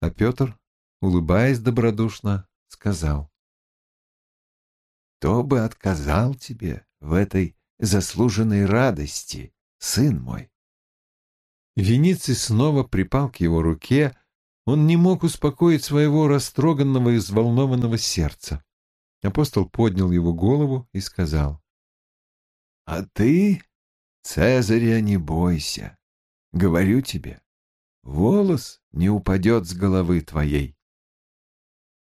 а Петр, улыбаясь добродушно, сказал. «Кто бы отказал тебе в этой заслуженной радости, сын мой?» Вениций снова припал к его руке, он не мог успокоить своего растроганного и взволнованного сердца. Апостол поднял его голову и сказал, «А ты, Цезаря, не бойся. Говорю тебе, волос не упадет с головы твоей».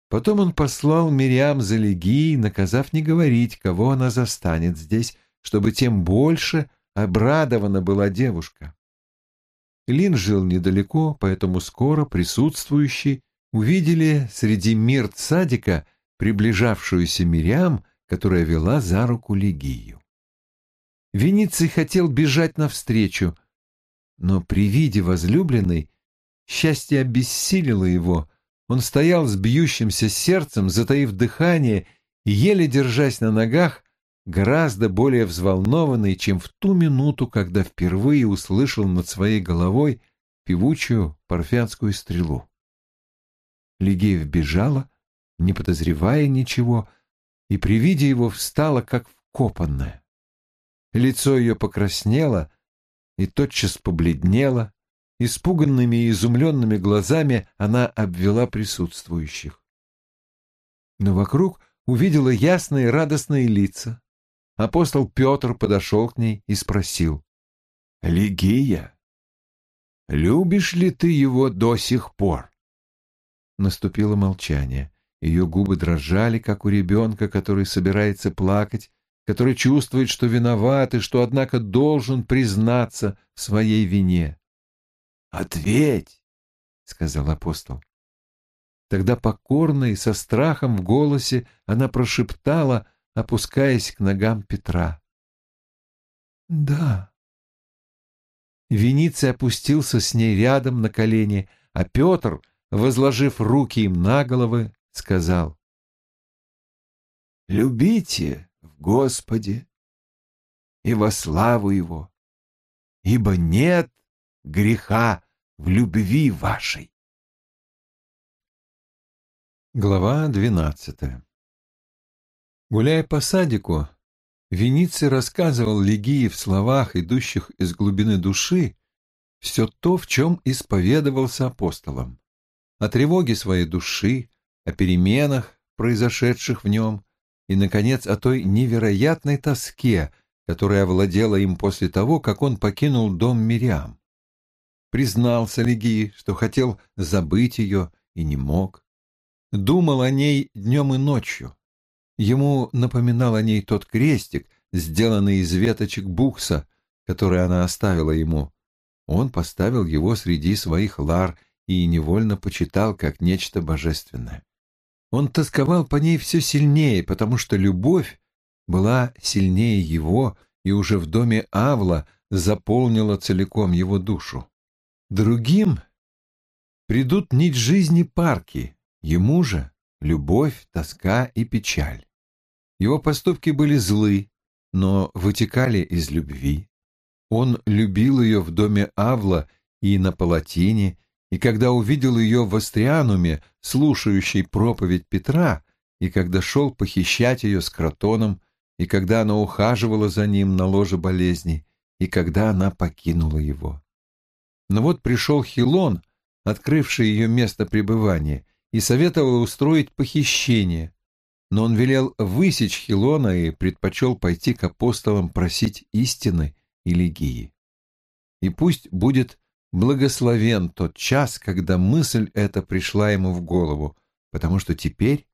Потом он послал Мириам за Легией, наказав не говорить, кого она застанет здесь, чтобы тем больше обрадована была девушка. Лин жил недалеко, поэтому скоро присутствующие увидели среди мирт садика приближавшуюся Мириам, которая вела за руку Легию. Вениций хотел бежать навстречу, но при виде возлюбленной счастье обессилило его. Он стоял с бьющимся сердцем, затаив дыхание и, еле держась на ногах, гораздо более взволнованный, чем в ту минуту, когда впервые услышал над своей головой певучую парфянскую стрелу. Лигеев бежала, не подозревая ничего, и при виде его встала, как вкопанная. Лицо ее покраснело и тотчас побледнело, испуганными и изумленными глазами она обвела присутствующих. Но вокруг увидела ясные радостные лица, апостол Петр подошел к ней и спросил. «Лигия, любишь ли ты его до сих пор?» Наступило молчание. Ее губы дрожали, как у ребенка, который собирается плакать, который чувствует, что виноват и что, однако, должен признаться в своей вине. «Ответь!» — сказал апостол. Тогда покорно и со страхом в голосе она прошептала — опускаясь к ногам Петра. «Да». Вениций опустился с ней рядом на колени, а Петр, возложив руки им на головы, сказал «Любите Господе и во славу Его, ибо нет греха в любви вашей». Глава двенадцатая Гуляя по садику, Вениций рассказывал Легии в словах, идущих из глубины души, все то, в чем исповедовался апостолом. О тревоге своей души, о переменах, произошедших в нем, и, наконец, о той невероятной тоске, которая овладела им после того, как он покинул дом Мириам. Признался Легии, что хотел забыть ее и не мог. Думал о ней днем и ночью Ему напоминал о ней тот крестик, сделанный из веточек букса, который она оставила ему. Он поставил его среди своих лар и невольно почитал как нечто божественное. Он тосковал по ней все сильнее, потому что любовь была сильнее его и уже в доме Авла заполнила целиком его душу. Другим придут нить жизни парки, ему же любовь, тоска и печаль. Его поступки были злы, но вытекали из любви. Он любил ее в доме Авла и на Палатине, и когда увидел ее в Астриануме, слушающей проповедь Петра, и когда шел похищать ее с Кротоном, и когда она ухаживала за ним на ложе болезни, и когда она покинула его. Но вот пришел Хилон, открывший ее место пребывания, и советовал устроить похищение, но он велел высечь Хилона и предпочел пойти к апостолам просить истины и легии. И пусть будет благословен тот час, когда мысль эта пришла ему в голову, потому что теперь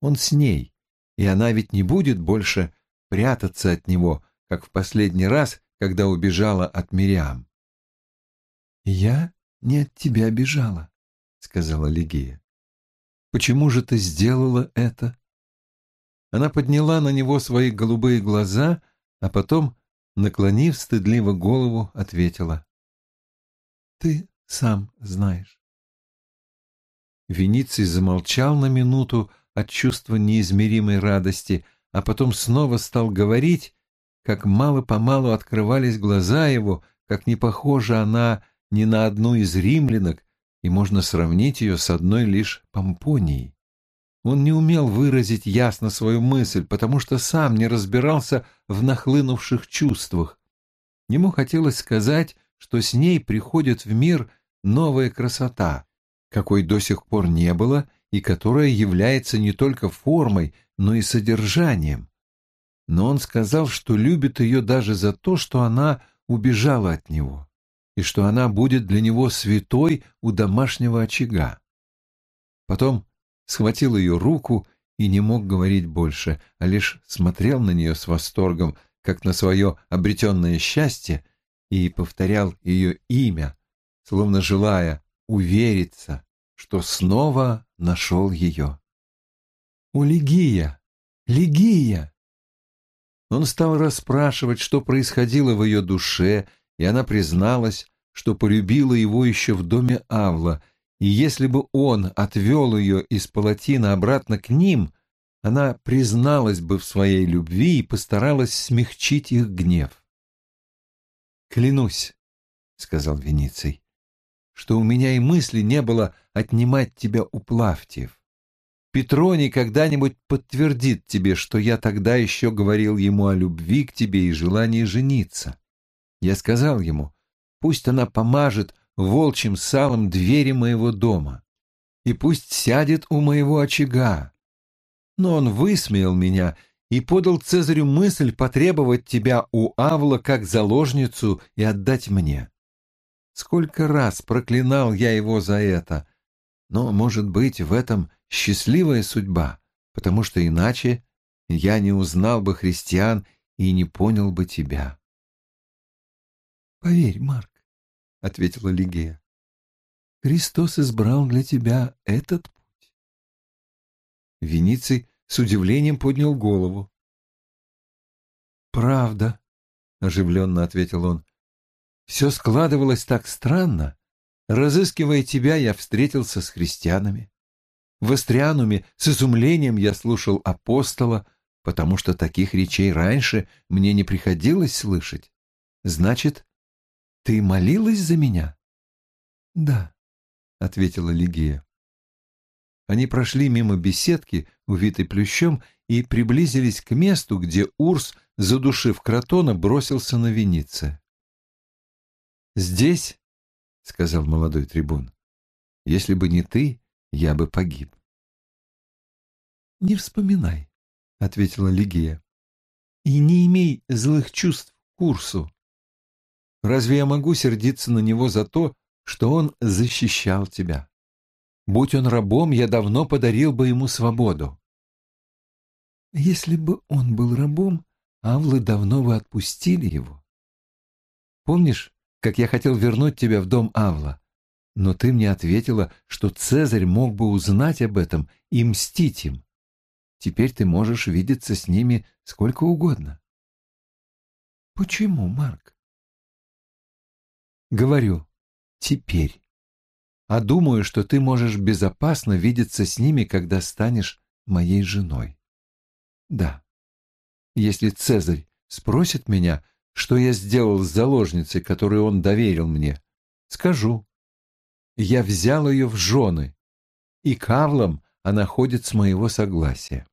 он с ней, и она ведь не будет больше прятаться от него, как в последний раз, когда убежала от Мириам. «Я не от тебя бежала», — сказала Лигия. «Почему же ты сделала это?» Она подняла на него свои голубые глаза, а потом, наклонив стыдливо голову, ответила. «Ты сам знаешь». Вениций замолчал на минуту от чувства неизмеримой радости, а потом снова стал говорить, как мало-помалу открывались глаза его, как не похожа она ни на одну из римлянок, и можно сравнить ее с одной лишь Помпонией. Он не умел выразить ясно свою мысль, потому что сам не разбирался в нахлынувших чувствах. Ему хотелось сказать, что с ней приходит в мир новая красота, какой до сих пор не было и которая является не только формой, но и содержанием. Но он сказал, что любит ее даже за то, что она убежала от него, и что она будет для него святой у домашнего очага. Потом схватил ее руку и не мог говорить больше, а лишь смотрел на нее с восторгом, как на свое обретенное счастье, и повторял ее имя, словно желая увериться, что снова нашел ее. «О, Лигия! Лигия!» Он стал расспрашивать, что происходило в ее душе, и она призналась, что полюбила его еще в доме Авла — и если бы он отвел ее из палатина обратно к ним, она призналась бы в своей любви и постаралась смягчить их гнев. «Клянусь», — сказал Вениций, — «что у меня и мысли не было отнимать тебя у Плавтиев. Петроний когда-нибудь подтвердит тебе, что я тогда еще говорил ему о любви к тебе и желании жениться. Я сказал ему, пусть она помажет волчьим салом двери моего дома, и пусть сядет у моего очага. Но он высмеял меня и подал Цезарю мысль потребовать тебя у Авла как заложницу и отдать мне. Сколько раз проклинал я его за это, но, может быть, в этом счастливая судьба, потому что иначе я не узнал бы христиан и не понял бы тебя. Поверь, Марк, ответила Лигея. Христос избрал для тебя этот путь. Вениций с удивлением поднял голову. «Правда», — оживленно ответил он, — «все складывалось так странно. Разыскивая тебя, я встретился с христианами. В Астриануме с изумлением я слушал апостола, потому что таких речей раньше мне не приходилось слышать. Значит, ты молилась за меня? Да, ответила Лигия. Они прошли мимо беседки, увитой плющом, и приблизились к месту, где Урс, задушив кротона, бросился на Венице. «Здесь», — сказал молодой трибун, — «если бы не ты, я бы погиб». «Не вспоминай», — ответила Лигия, — «и не имей злых чувств к Урсу. Разве я могу сердиться на него за то, что он защищал тебя? Будь он рабом, я давно подарил бы ему свободу. Если бы он был рабом, Авлы давно бы отпустили его. Помнишь, как я хотел вернуть тебя в дом Авла? Но ты мне ответила, что Цезарь мог бы узнать об этом и мстить им. Теперь ты можешь видеться с ними сколько угодно. Почему, Марк? Говорю, теперь. А думаю, что ты можешь безопасно видеться с ними, когда станешь моей женой. Да. Если Цезарь спросит меня, что я сделал с заложницей, которую он доверил мне, скажу. Я взял ее в жены, и Кавлом она ходит с моего согласия.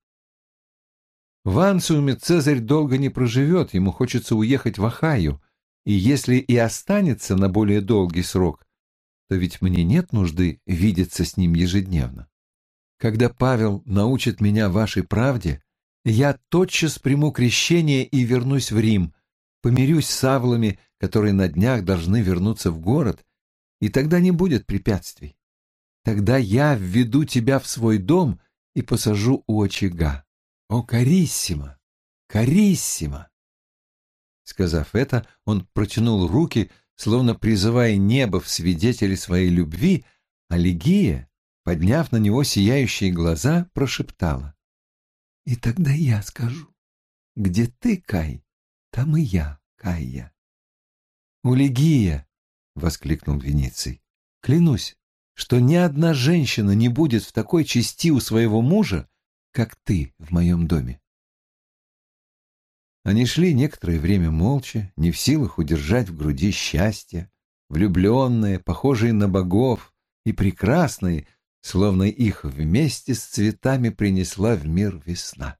В Анциуме Цезарь долго не проживет, ему хочется уехать в Ахайю, и если и останется на более долгий срок, то ведь мне нет нужды видеться с ним ежедневно. Когда Павел научит меня вашей правде, я тотчас приму крещение и вернусь в Рим, помирюсь с Авлами, которые на днях должны вернуться в город, и тогда не будет препятствий. Тогда я введу тебя в свой дом и посажу у очага. О, Кариссима! Кариссима! Сказав это, он протянул руки, словно призывая небо в свидетели своей любви, а Лигия, подняв на него сияющие глаза, прошептала. «И тогда я скажу, где ты, Кай, там и я, Кайя». «У Лигия!» — воскликнул Вениций. «Клянусь, что ни одна женщина не будет в такой чести у своего мужа, как ты в моем доме. Они шли некоторое время молча, не в силах удержать в груди счастье, влюбленные, похожие на богов, и прекрасные, словно их вместе с цветами принесла в мир весна.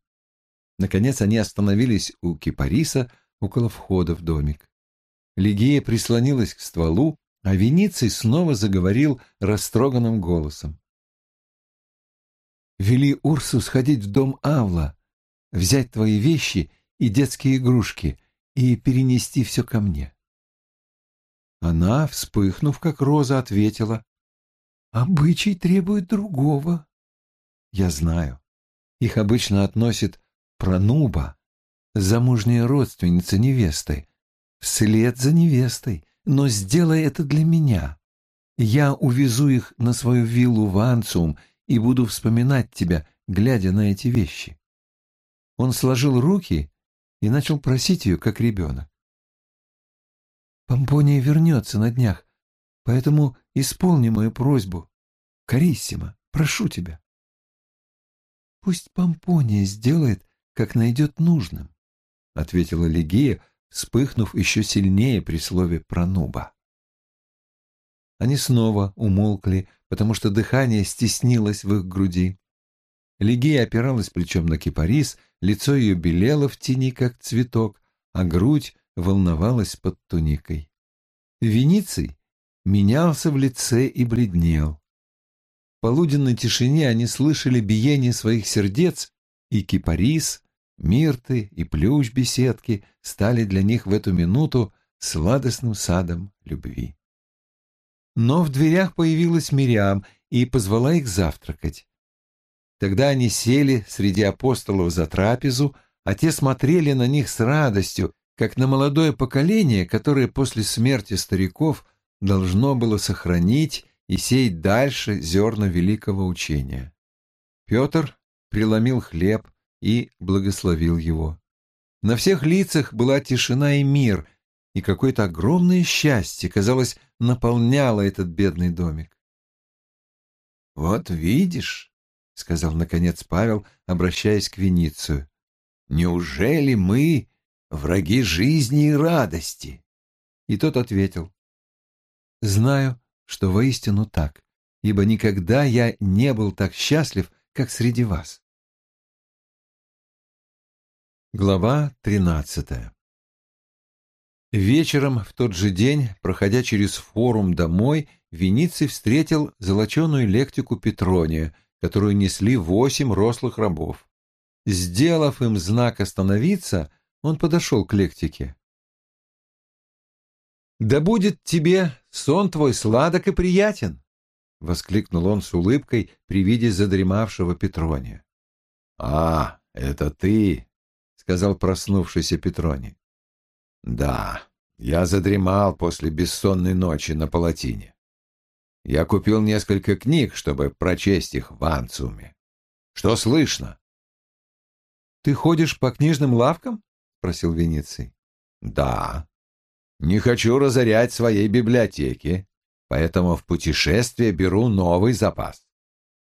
Наконец они остановились у кипариса около входа в домик. Лигия прислонилась к стволу, а Вениций снова заговорил растроганным голосом. «Вели Урсу сходить в дом Авла, взять твои вещи и детские игрушки и перенести все ко мне». Она, вспыхнув, как роза, ответила, «Обычай требует другого». «Я знаю. Их обычно относят пронуба, замужняя родственница невесты, вслед за невестой, но сделай это для меня. Я увезу их на свою виллу в Анциум и буду вспоминать тебя, глядя на эти вещи. Он сложил руки и начал просить ее, как ребенок. Помпония вернется на днях, поэтому исполни мою просьбу. Кариссимо, прошу тебя. Пусть Помпония сделает, как найдет нужным, — ответила Легия, вспыхнув еще сильнее при слове «пронуба». Они снова умолкли, потому что дыхание стеснилось в их груди. Легия опиралась плечом на кипарис, лицо ее белело в тени, как цветок, а грудь волновалась под туникой. Вениций менялся в лице и бледнел. В полуденной тишине они слышали биение своих сердец, и кипарис Мирты и плющ беседки стали для них в эту минуту сладостным садом любви. Но в дверях появилась Мириам и позвала их завтракать. Тогда они сели среди апостолов за трапезу, а те смотрели на них с радостью, как на молодое поколение, которое после смерти стариков должно было сохранить и сеять дальше зерна великого учения. Петр преломил хлеб, и благословил его. На всех лицах была тишина и мир, и какое-то огромное счастье, казалось, наполняло этот бедный домик. «Вот видишь», — сказал наконец Павел, обращаясь к Веницию, — «неужели мы враги жизни и радости?» И тот ответил, «Знаю, что воистину так, ибо никогда я не был так счастлив, как среди вас. Глава 13 Вечером в тот же день, проходя через форум домой, Вениций встретил золоченую лектику Петрония, которую несли восемь рослых рабов. Сделав им знак остановиться, он подошел к лектике. «Да будет тебе сон твой сладок и приятен!» — воскликнул он с улыбкой при виде задремавшего Петрония. «А, это ты!» сказал проснувшийся Петрони. Да, я задремал после бессонной ночи на палатине. Я купил несколько книг, чтобы прочесть их в Анциуме. Что слышно? Ты ходишь по книжным лавкам? спросил Вениций. Да. Не хочу разорять своей библиотеки, поэтому в путешествие беру новый запас.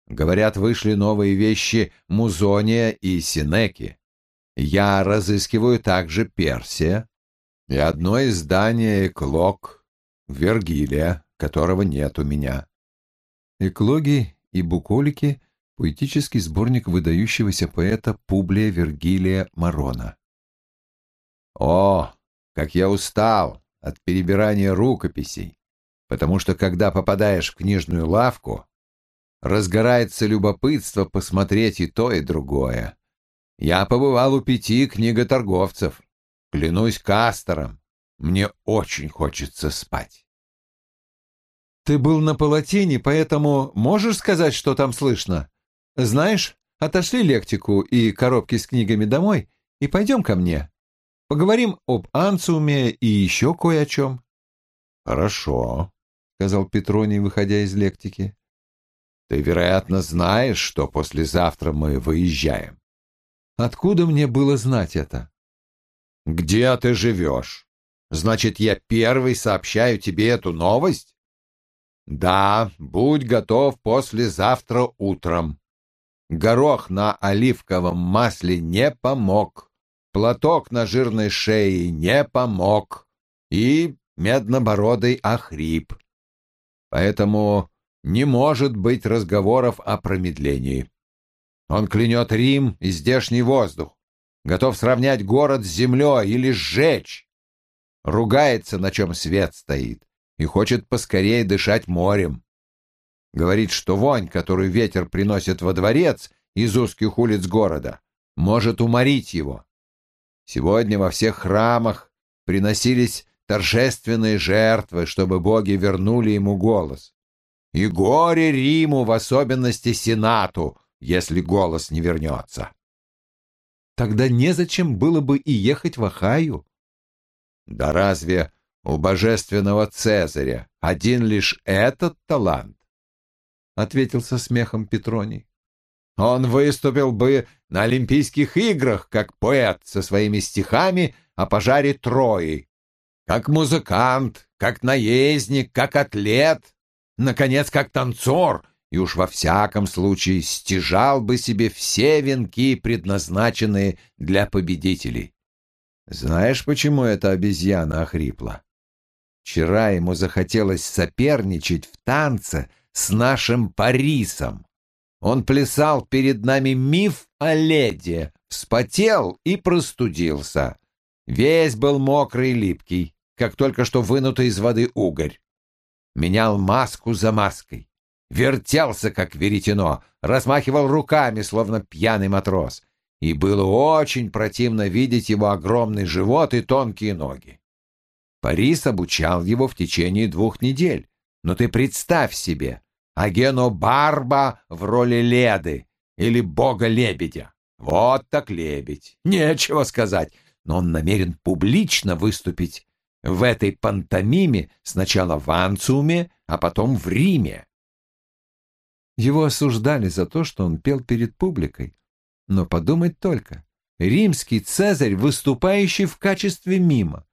Говорят, вышли новые вещи Музония и Синеки. Я разыскиваю также Персия и одно издание Эклог Вергилия, которого нет у меня. Эклоги и буколики — поэтический сборник выдающегося поэта Публия Вергилия Марона. О, как я устал от перебирания рукописей, потому что когда попадаешь в книжную лавку, разгорается любопытство посмотреть и то, и другое. Я побывал у пяти книготорговцев. Клянусь Кастором, мне очень хочется спать. Ты был на палатине, поэтому можешь сказать, что там слышно? Знаешь, отошли лектику и коробки с книгами домой и пойдем ко мне. Поговорим об Анциуме и еще кое о чем. Хорошо, сказал Петроний, выходя из лектики. Ты, вероятно, знаешь, что послезавтра мы выезжаем. Откуда мне было знать это? Где ты живешь? Значит, я первый сообщаю тебе эту новость? Да, будь готов послезавтра утром. Горох на оливковом масле не помог, платок на жирной шее не помог и меднобородый охрип. Поэтому не может быть разговоров о промедлении. Он клянет Рим и здешний воздух, готов сравнять город с землей или сжечь. Ругается, на чем свет стоит, и хочет поскорее дышать морем. Говорит, что вонь, которую ветер приносит во дворец из узких улиц города, может уморить его. Сегодня во всех храмах приносились торжественные жертвы, чтобы боги вернули ему голос. И горе Риму, в особенности Сенату, если голос не вернется. Тогда незачем было бы и ехать в Ахаю. Да разве у божественного Цезаря один лишь этот талант? — ответил со смехом Петроний. Он выступил бы на Олимпийских играх как поэт со своими стихами о пожаре Трои, как музыкант, как наездник, как атлет, наконец, как танцор, и уж во всяком случае стяжал бы себе все венки, предназначенные для победителей. Знаешь, почему эта обезьяна охрипла? Вчера ему захотелось соперничать в танце с нашим Парисом. Он плясал перед нами миф о леди, вспотел и простудился. Весь был мокрый и липкий, как только что вынутый из воды угорь. Менял маску за маской, вертелся, как веретено, размахивал руками, словно пьяный матрос, и было очень противно видеть его огромный живот и тонкие ноги. Парис обучал его в течение двух недель, но ты представь себе, Агено Барба в роли Леды или бога-лебедя. Вот так лебедь. Нечего сказать. Но он намерен публично выступить в этой пантомиме сначала в Анциуме, а потом в Риме. Его осуждали за то, что он пел перед публикой. Но подумать только. Римский цезарь, выступающий в качестве мима.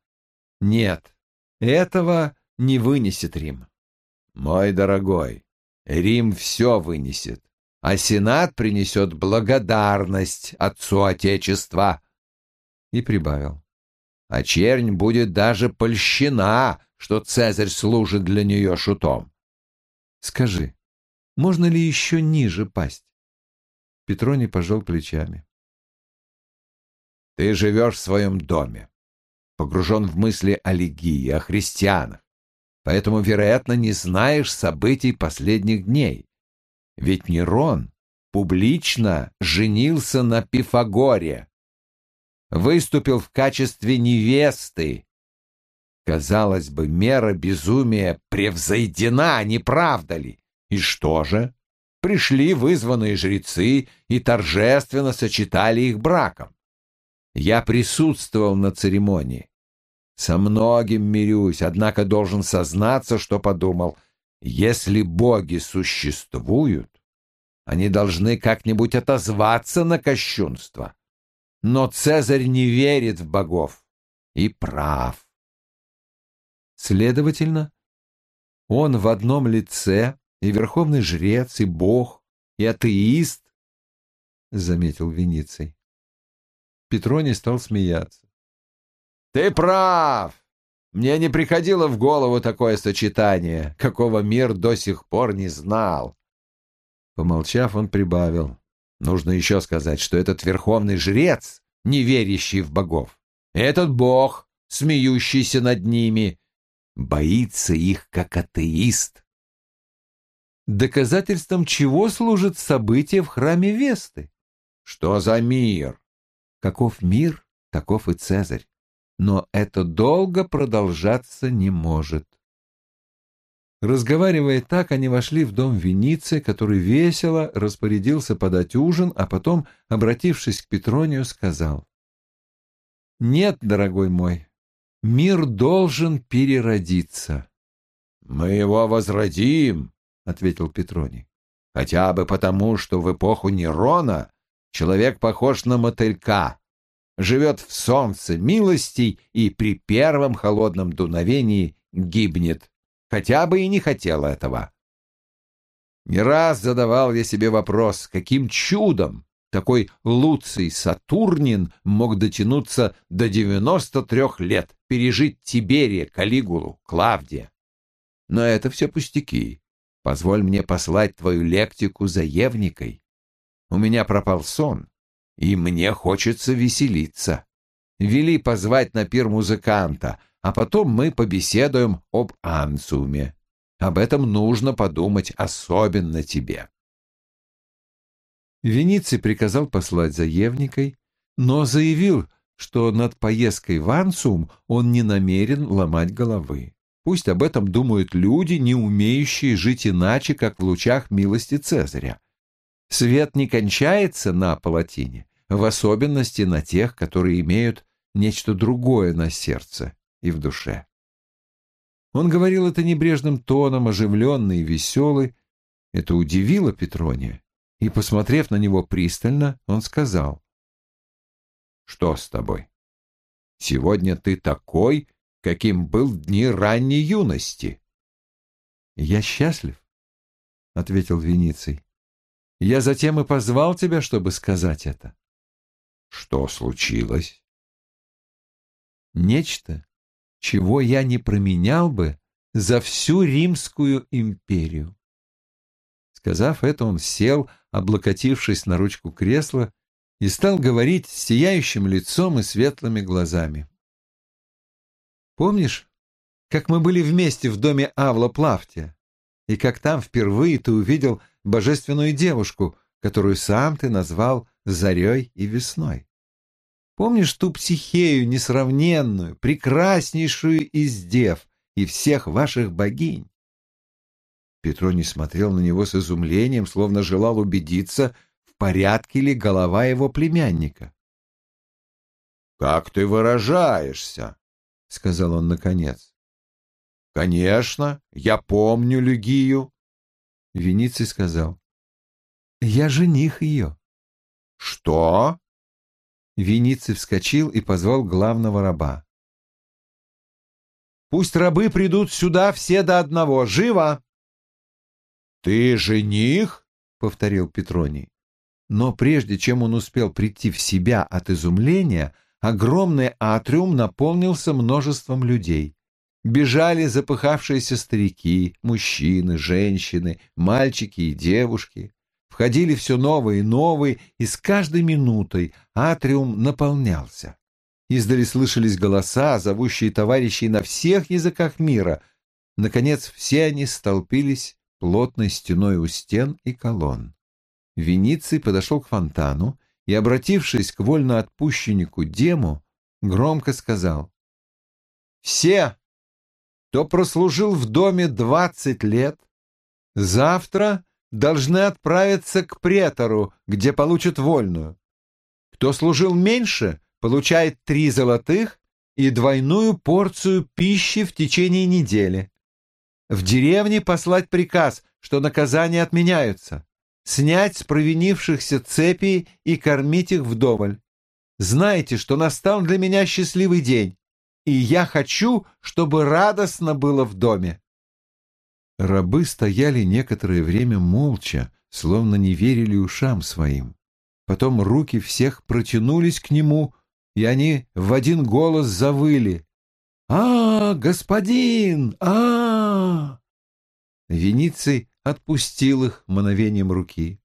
Нет, этого не вынесет Рим. Мой дорогой, Рим все вынесет, а Сенат принесет благодарность Отцу Отечества. И прибавил. А чернь будет даже польщена, что Цезарь служит для нее шутом. Скажи, можно ли еще ниже пасть? Петроний пожал плечами. Ты живешь в своем доме, погружен в мысли о легии, о христианах поэтому, вероятно, не знаешь событий последних дней. Ведь Нерон публично женился на Пифагоре, выступил в качестве невесты. Казалось бы, мера безумия превзойдена, не правда ли? И что же? Пришли вызванные жрецы и торжественно сочетали их браком. Я присутствовал на церемонии. Со многим мирюсь, однако должен сознаться, что подумал. Если боги существуют, они должны как-нибудь отозваться на кощунство. Но Цезарь не верит в богов и прав. Следовательно, он в одном лице и верховный жрец, и бог, и атеист, — заметил Вениций. Петроний стал смеяться. Ты прав. Мне не приходило в голову такое сочетание, какого мир до сих пор не знал. Помолчав, он прибавил. Нужно еще сказать, что этот верховный жрец, не верящий в богов, этот бог, смеющийся над ними, боится их как атеист. Доказательством чего служит событие в храме Весты? Что за мир? Каков мир, таков и Цезарь но это долго продолжаться не может. Разговаривая так, они вошли в дом Веницы, который весело распорядился подать ужин, а потом, обратившись к Петронию, сказал. «Нет, дорогой мой, мир должен переродиться». «Мы его возродим», — ответил Петроний. «Хотя бы потому, что в эпоху Нерона человек похож на мотылька, живет в солнце милостей и при первом холодном дуновении гибнет, хотя бы и не хотел этого. Не раз задавал я себе вопрос, каким чудом такой Луций Сатурнин мог дотянуться до 93 лет, пережить Тиберия, Калигулу, Клавдия. Но это все пустяки. позволь мне послать твою лектику за Евникой. У меня пропал сон, и мне хочется веселиться. Вели позвать на пир музыканта, а потом мы побеседуем об Ансуме. Об этом нужно подумать особенно тебе. Вениций приказал послать за Евникой, но заявил, что над поездкой в Ансум он не намерен ломать головы. Пусть об этом думают люди, не умеющие жить иначе, как в лучах милости Цезаря. Свет не кончается на палатине, в особенности на тех, которые имеют нечто другое на сердце и в душе. Он говорил это небрежным тоном, оживленный и веселый. Это удивило Петрония, и, посмотрев на него пристально, он сказал, «Что с тобой? Сегодня ты такой, каким был в дни ранней юности». «Я счастлив», — ответил Вениций. «Я затем и позвал тебя, чтобы сказать это». «Что случилось?» «Нечто, чего я не променял бы за всю Римскую империю». Сказав это, он сел, облокотившись на ручку кресла, и стал говорить с сияющим лицом и светлыми глазами. Помнишь, как мы были вместе в доме Авла Плавтия, и как там впервые ты увидел божественную девушку, которую сам ты назвал Зарей и Весной? Помнишь ту психею несравненную, прекраснейшую из дев и всех ваших богинь? Петроний смотрел на него с изумлением, словно желал убедиться, в порядке ли голова его племянника. «Как ты выражаешься?» — сказал он наконец. «Конечно, я помню Люгию». Вениций сказал. «Я жених ее». «Что?» Вениций вскочил и позвал главного раба. «Пусть рабы придут сюда все до одного. Живо!» «Ты жених?» — повторил Петроний. Но прежде чем он успел прийти в себя от изумления, огромный атриум наполнился множеством людей. Бежали запыхавшиеся старики, мужчины, женщины, мальчики и девушки. Входили все новые и новые, и с каждой минутой атриум наполнялся. Издали слышались голоса, зовущие товарищей на всех языках мира. Наконец все они столпились плотной стеной у стен и колонн. Вениций подошел к фонтану и, обратившись к вольноотпущеннику Дему, громко сказал «Все, кто прослужил в доме двадцать лет, завтра должны отправиться к претору, где получат вольную. Кто служил меньше, получает три золотых и двойную порцию пищи в течение недели. В деревне послать приказ, что наказания отменяются снять с провинившихся цепи и кормить их вдоволь. Знайте, что настал для меня счастливый день, и я хочу, чтобы радостно было в доме. Рабы стояли некоторое время молча, словно не верили ушам своим. Потом руки всех протянулись к нему, и они в один голос завыли. «А, господин! а, -а, Вениций отпустил их мановением руки.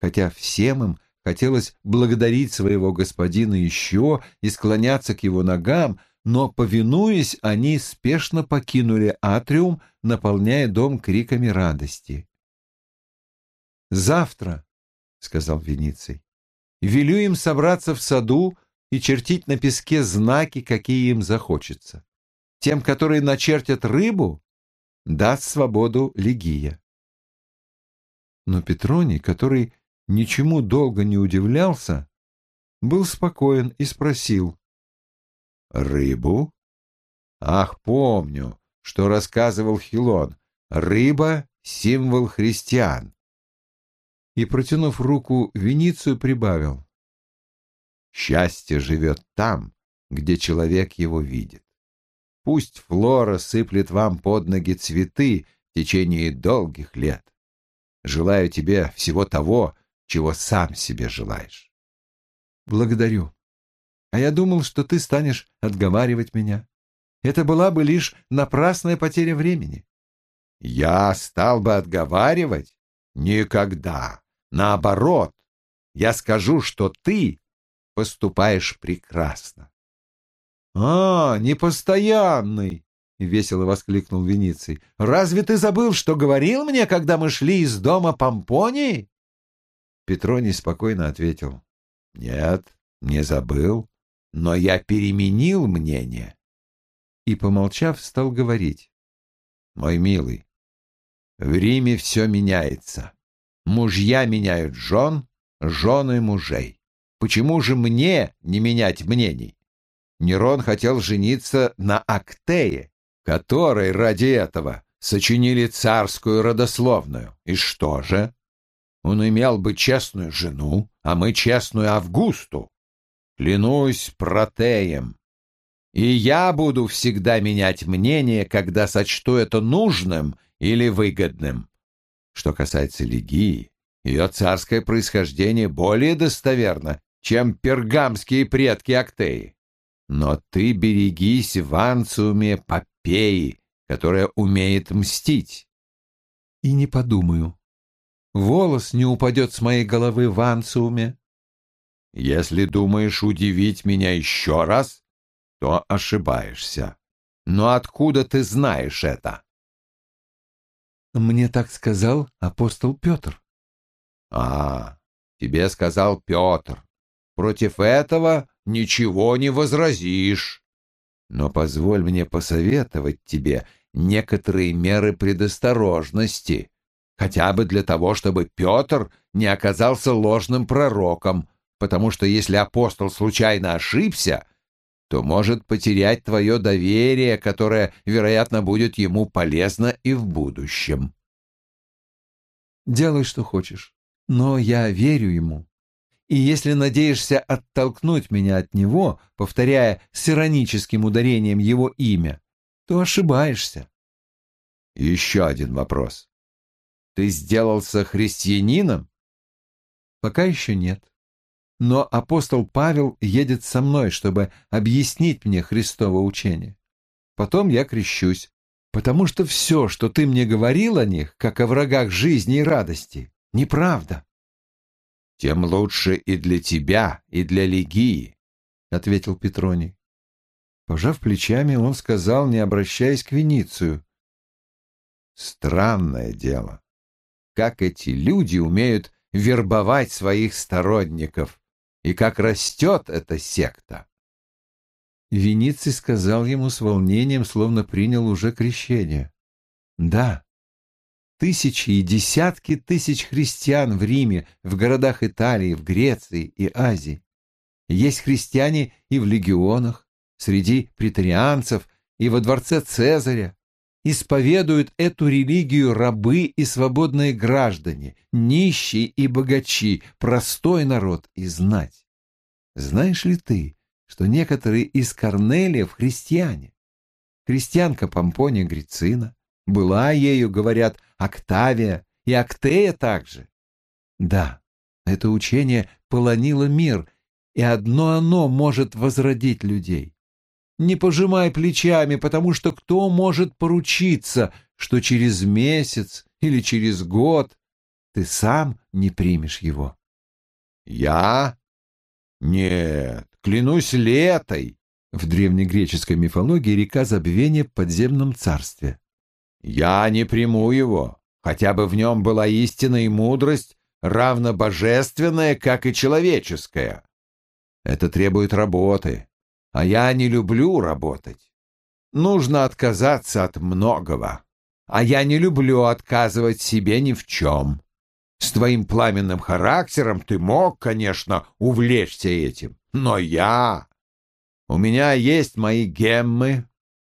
Хотя всем им хотелось благодарить своего господина еще и склоняться к его ногам, но, повинуясь, они спешно покинули атриум, наполняя дом криками радости. «Завтра», — сказал Вениций, — «велю им собраться в саду и чертить на песке знаки, какие им захочется. Тем, которые начертят рыбу, даст свободу Легия. Но Петроний, который ничему долго не удивлялся, был спокоен и спросил. «Рыбу? Ах, помню, что рассказывал Хилон. Рыба — символ христиан». И, протянув руку Веницию, прибавил. «Счастье живет там, где человек его видит. Пусть Флора сыплет вам под ноги цветы в течение долгих лет. Желаю тебе всего того, чего сам себе желаешь. Благодарю. А я думал, что ты станешь отговаривать меня. Это была бы лишь напрасная потеря времени. Я стал бы отговаривать? Никогда. Наоборот, я скажу, что ты поступаешь прекрасно. — А, непостоянный! — весело воскликнул Вениций. — Разве ты забыл, что говорил мне, когда мы шли из дома Помпонии? Петроний спокойно ответил. — Нет, не забыл, но я переменил мнение. И, помолчав, стал говорить. — Мой милый, в Риме все меняется. Мужья меняют жен, жены мужей. Почему же мне не менять мнений? Нерон хотел жениться на Актее, которой ради этого сочинили царскую родословную. И что же? Он имел бы честную жену, а мы честную Августу. Клянусь протеем. И я буду всегда менять мнение, когда сочту это нужным или выгодным. Что касается Лигии, ее царское происхождение более достоверно, чем пергамские предки Актеи. Но ты берегись в Анциуме Попеи, которая умеет мстить. И не подумаю. Волос не упадет с моей головы в Анциуме. Если думаешь удивить меня еще раз, то ошибаешься. Но откуда ты знаешь это? Мне так сказал апостол Петр. А, тебе сказал Петр. Против этого ничего не возразишь. Но позволь мне посоветовать тебе некоторые меры предосторожности, хотя бы для того, чтобы Петр не оказался ложным пророком, потому что если апостол случайно ошибся, то может потерять твое доверие, которое, вероятно, будет ему полезно и в будущем. Делай, что хочешь, но я верю ему. И если надеешься оттолкнуть меня от него, повторяя с ироническим ударением его имя, то ошибаешься. Еще один вопрос. Ты сделался христианином? Пока еще нет но апостол Павел едет со мной, чтобы объяснить мне Христово учение. Потом я крещусь, потому что все, что ты мне говорил о них, как о врагах жизни и радости, неправда. — Тем лучше и для тебя, и для Легии, — ответил Петроний. Пожав плечами, он сказал, не обращаясь к Веницию. — Странное дело. Как эти люди умеют вербовать своих сторонников и как растет эта секта. Вениций сказал ему с волнением, словно принял уже крещение. Да, тысячи и десятки тысяч христиан в Риме, в городах Италии, в Греции и Азии. Есть христиане и в легионах, среди претарианцев и во дворце Цезаря, исповедуют эту религию рабы и свободные граждане, нищие и богачи, простой народ и знать. Знаешь ли ты, что некоторые из Корнелиев христиане? Христианка Помпония Грицина, была ею, говорят, Октавия и Актея также. Да, это учение полонило мир, и одно оно может возродить людей. Не пожимай плечами, потому что кто может поручиться, что через месяц или через год ты сам не примешь его? Я? Нет, клянусь летой. В древнегреческой мифологии река забвения в подземном царстве. Я не приму его, хотя бы в нем была истина и мудрость, равно божественная, как и человеческая. Это требует работы, а я не люблю работать. Нужно отказаться от многого, а я не люблю отказывать себе ни в чем. С твоим пламенным характером ты мог, конечно, увлечься этим, но я... У меня есть мои геммы,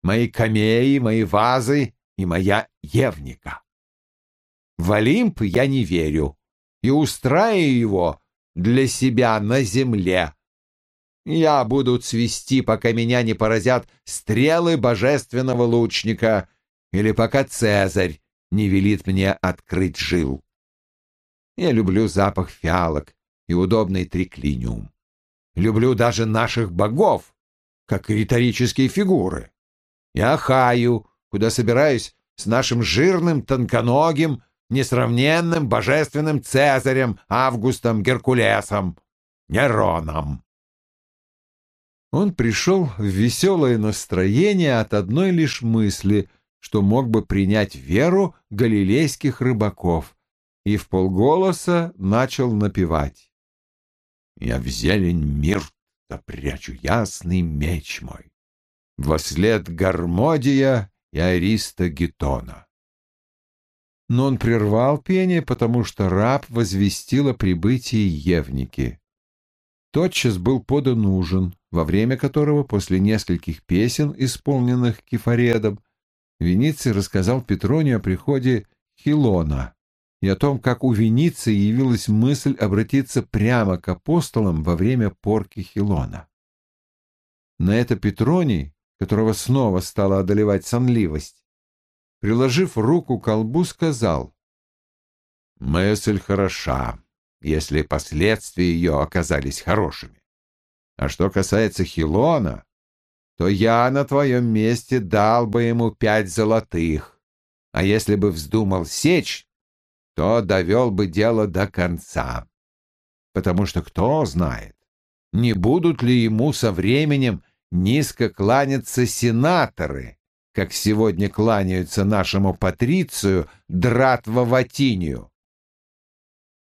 мои камеи, мои вазы и моя Евника. В Олимп я не верю и устраиваю его для себя на земле, я буду цвести, пока меня не поразят стрелы божественного лучника, или пока Цезарь не велит мне открыть жил. Я люблю запах фиалок и удобный триклиниум. Люблю даже наших богов, как риторические фигуры. Я хаю, куда собираюсь с нашим жирным, тонконогим, несравненным божественным Цезарем, Августом, Геркулесом, Нероном. Он пришел в веселое настроение от одной лишь мысли, что мог бы принять веру галилейских рыбаков, и в полголоса начал напевать. «Я в зелень мир запрячу ясный меч мой, вослед Гармодия и Ариста Гетона». Но он прервал пение, потому что раб возвестил о прибытии Евники. Тотчас был подан ужин, во время которого, после нескольких песен, исполненных кефаредом, Вениций рассказал Петронию о приходе Хилона и о том, как у Вениции явилась мысль обратиться прямо к апостолам во время порки Хилона. На это Петроний, которого снова стала одолевать сонливость, приложив руку к колбу, сказал «Мысль хороша, если последствия ее оказались хорошими. А что касается Хилона, то я на твоем месте дал бы ему пять золотых, а если бы вздумал сечь, то довел бы дело до конца. Потому что кто знает, не будут ли ему со временем низко кланяться сенаторы, как сегодня кланяются нашему патрицию Дратва Ватинию.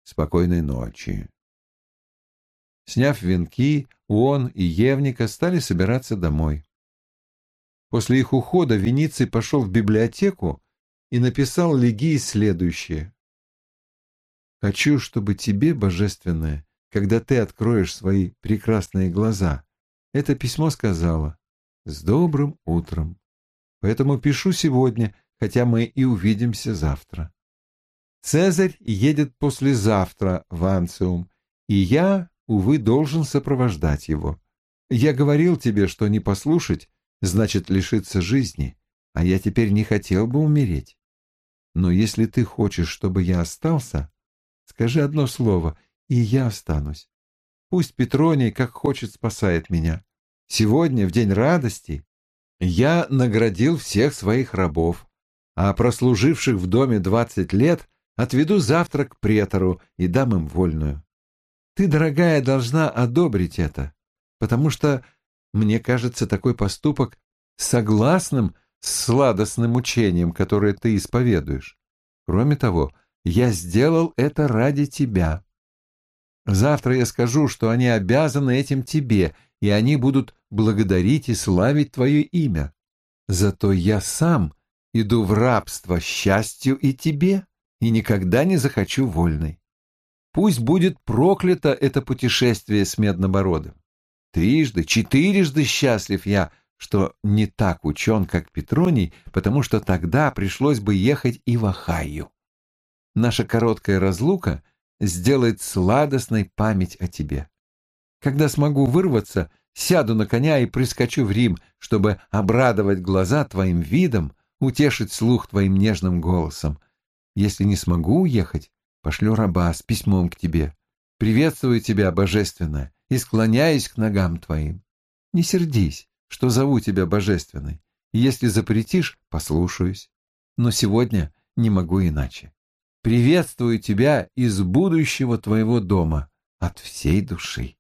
Спокойной ночи. Сняв венки, он и Евника стали собираться домой. После их ухода Вениций пошел в библиотеку и написал Легии следующее. «Хочу, чтобы тебе, Божественное, когда ты откроешь свои прекрасные глаза, это письмо сказала «С добрым утром». Поэтому пишу сегодня, хотя мы и увидимся завтра. Цезарь едет послезавтра в Анциум, и я увы, должен сопровождать его. Я говорил тебе, что не послушать значит лишиться жизни, а я теперь не хотел бы умереть. Но если ты хочешь, чтобы я остался, скажи одно слово, и я останусь. Пусть Петроний, как хочет, спасает меня. Сегодня, в день радости, я наградил всех своих рабов, а прослуживших в доме двадцать лет отведу завтра к претору и дам им вольную. Ты, дорогая, должна одобрить это, потому что, мне кажется, такой поступок согласным с сладостным учением, которое ты исповедуешь. Кроме того, я сделал это ради тебя. Завтра я скажу, что они обязаны этим тебе, и они будут благодарить и славить твое имя. Зато я сам иду в рабство счастью и тебе, и никогда не захочу вольной. Пусть будет проклято это путешествие с Меднобородым. Трижды, четырежды счастлив я, что не так учен, как Петроний, потому что тогда пришлось бы ехать и в Ахайю. Наша короткая разлука сделает сладостной память о тебе. Когда смогу вырваться, сяду на коня и прискочу в Рим, чтобы обрадовать глаза твоим видом, утешить слух твоим нежным голосом. Если не смогу уехать, Пошлю раба с письмом к тебе. Приветствую тебя, божественно, и склоняюсь к ногам твоим. Не сердись, что зову тебя божественной, если запретишь, послушаюсь. Но сегодня не могу иначе. Приветствую тебя из будущего твоего дома от всей души.